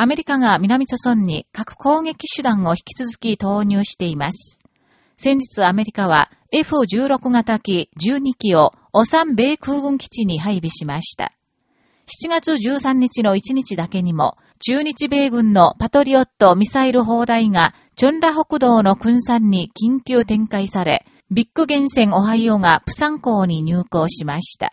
アメリカが南朝村に核攻撃手段を引き続き投入しています。先日アメリカは F16 型機12機をオサン米空軍基地に配備しました。7月13日の1日だけにも、中日米軍のパトリオットミサイル砲台がチョンラ北道の軍山に緊急展開され、ビッグ源泉オハイオがプサン港に入港しました。